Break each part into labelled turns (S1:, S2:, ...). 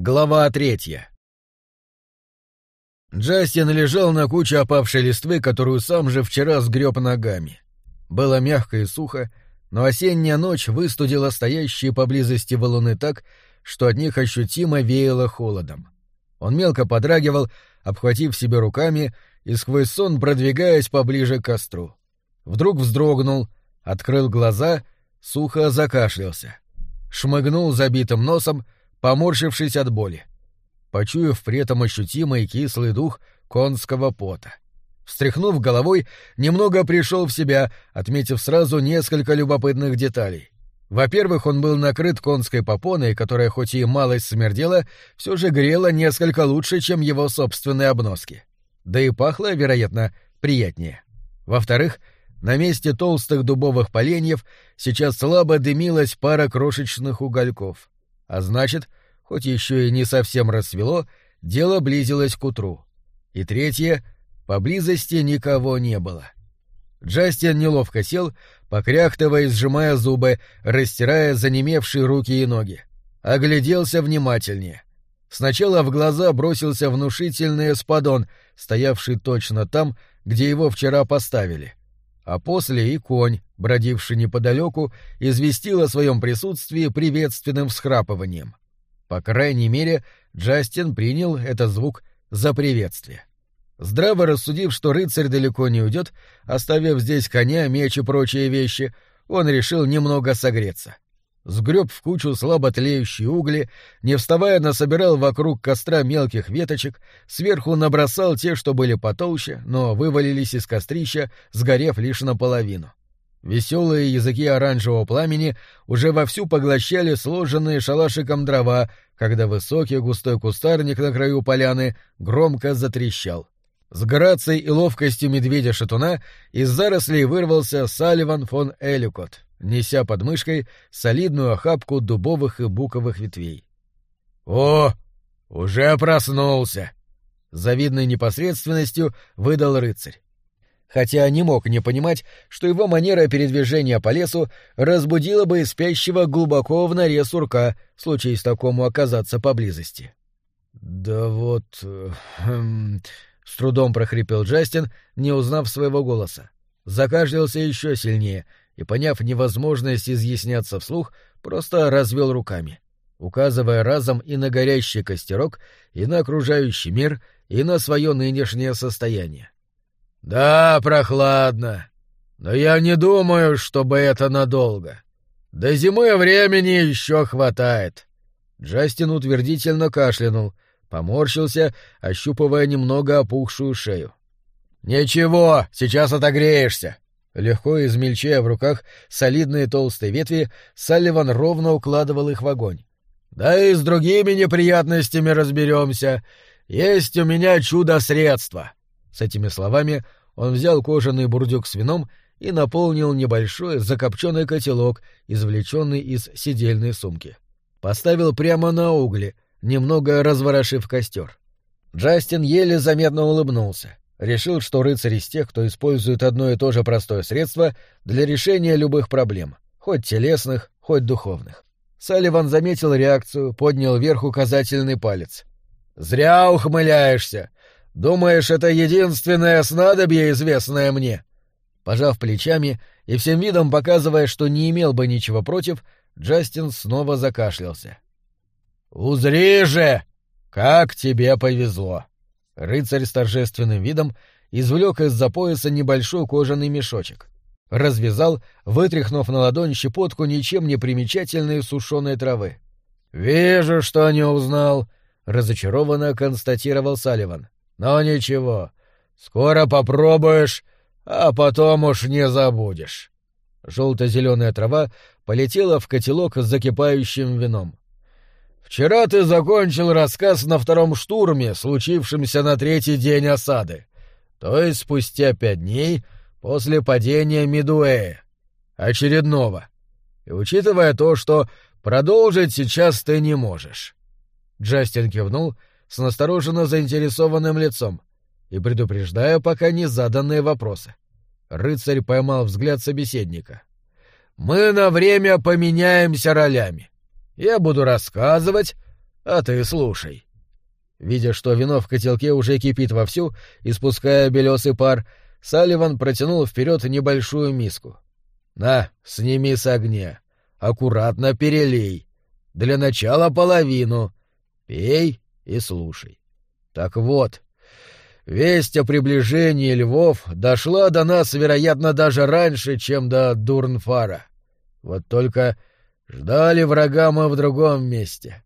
S1: Глава третья. Джастин лежал на куче опавшей листвы, которую сам же вчера сгреб ногами. Было мягко и сухо, но осенняя ночь выстудила стоящие поблизости валуны так, что от них ощутимо веяло холодом. Он мелко подрагивал, обхватив себе руками и сквозь сон продвигаясь поближе к костру. Вдруг вздрогнул, открыл глаза, сухо закашлялся. Шмыгнул забитым носом — поморщившись от боли, почуяв при этом ощутимый кислый дух конского пота. Встряхнув головой, немного пришел в себя, отметив сразу несколько любопытных деталей. Во-первых, он был накрыт конской попоной, которая хоть и малость смердела, все же грела несколько лучше, чем его собственные обноски. Да и пахло, вероятно, приятнее. Во-вторых, на месте толстых дубовых поленьев сейчас слабо дымилась пара крошечных угольков. А значит, хоть еще и не совсем рассвело, дело близилось к утру. И третье — поблизости никого не было. Джастин неловко сел, покряхтывая и сжимая зубы, растирая занемевшие руки и ноги. Огляделся внимательнее. Сначала в глаза бросился внушительный эспадон, стоявший точно там, где его вчера поставили. А после и конь, бродивший неподалеку, известил о своем присутствии приветственным всхрапыванием. По крайней мере, Джастин принял этот звук за приветствие. Здраво рассудив, что рыцарь далеко не уйдет, оставив здесь коня, меч и прочие вещи, он решил немного согреться. Сгреб в кучу слабо тлеющие угли, не вставая насобирал вокруг костра мелких веточек, сверху набросал те, что были потолще, но вывалились из кострища, сгорев лишь наполовину. Веселые языки оранжевого пламени уже вовсю поглощали сложенные шалашиком дрова, когда высокий густой кустарник на краю поляны громко затрещал. С грацией и ловкостью медведя-шатуна из зарослей вырвался Салливан фон Элюкот, неся под мышкой солидную охапку дубовых и буковых ветвей. «О, уже проснулся!» — завидной непосредственностью выдал рыцарь хотя не мог не понимать, что его манера передвижения по лесу разбудила бы спящего глубоко в норе сурка, случаясь такому оказаться поблизости. «Да вот...» хм, — с трудом прохрипел Джастин, не узнав своего голоса. Закашлялся еще сильнее и, поняв невозможность изъясняться вслух, просто развел руками, указывая разом и на горящий костерок, и на окружающий мир, и на свое нынешнее состояние. «Да, прохладно. Но я не думаю, чтобы это надолго. До зимы времени еще хватает». Джастин утвердительно кашлянул, поморщился, ощупывая немного опухшую шею. «Ничего, сейчас отогреешься». Легко измельчая в руках солидные толстые ветви, Салливан ровно укладывал их в огонь. «Да и с другими неприятностями разберемся. Есть у меня чудо-средство». С этими словами он взял кожаный бурдюк с вином и наполнил небольшой закопченный котелок, извлеченный из сидельной сумки. Поставил прямо на угли, немного разворошив костер. Джастин еле заметно улыбнулся. Решил, что рыцарь из тех, кто использует одно и то же простое средство для решения любых проблем, хоть телесных, хоть духовных. Салливан заметил реакцию, поднял вверх указательный палец. «Зря ухмыляешься. Думаешь, это единственное снадобье, известное мне?» Пожав плечами и всем видом показывая, что не имел бы ничего против, Джастин снова закашлялся. «Узри же! Как тебе повезло!» Рыцарь с торжественным видом извлек из-за пояса небольшой кожаный мешочек. Развязал, вытряхнув на ладонь щепотку ничем не примечательной сушеной травы. «Вижу, что не узнал», — разочарованно констатировал Салливан. Но ничего, скоро попробуешь, а потом уж не забудешь. Желто-зеленая трава полетела в котелок с закипающим вином. Вчера ты закончил рассказ на втором штурме, случившемся на третий день осады, то есть спустя пять дней после падения Медуэя, очередного. И учитывая то, что продолжить сейчас ты не можешь. Джастин кивнул с настороженно заинтересованным лицом и предупреждая пока не заданные вопросы. Рыцарь поймал взгляд собеседника. «Мы на время поменяемся ролями. Я буду рассказывать, А ты слушай. Видя, что вино в котелке уже кипит вовсю, испуская белесый пар, Салливан протянул вперед небольшую миску. «На, сними с огня. Аккуратно перелей. Для начала половину. Пей и слушай. Так вот, весть о приближении львов дошла до нас, вероятно, даже раньше, чем до Дурнфара. Вот только ждали врага мы в другом месте.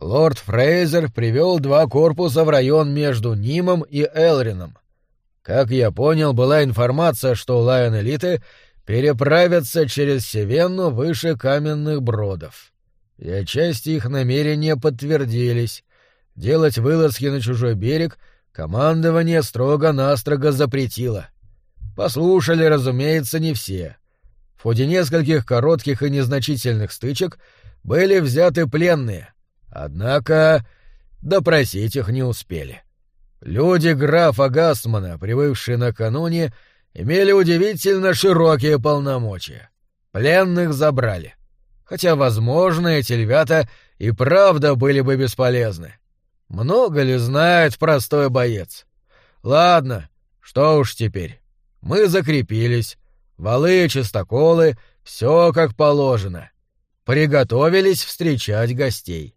S1: Лорд Фрейзер привел два корпуса в район между Нимом и Элрином. Как я понял, была информация, что лайон-элиты переправятся через Севенну выше каменных бродов. И отчасти их намерения подтвердились. Делать вылазки на чужой берег командование строго-настрого запретило. Послушали, разумеется, не все. В ходе нескольких коротких и незначительных стычек были взяты пленные, однако допросить их не успели. Люди графа Гастмана, привыкшие накануне, имели удивительно широкие полномочия. Пленных забрали. Хотя, возможно, эти ребята и правда были бы бесполезны. Много ли знает простой боец? Ладно, что уж теперь. Мы закрепились. Валы, чистоколы, все как положено. Приготовились встречать гостей.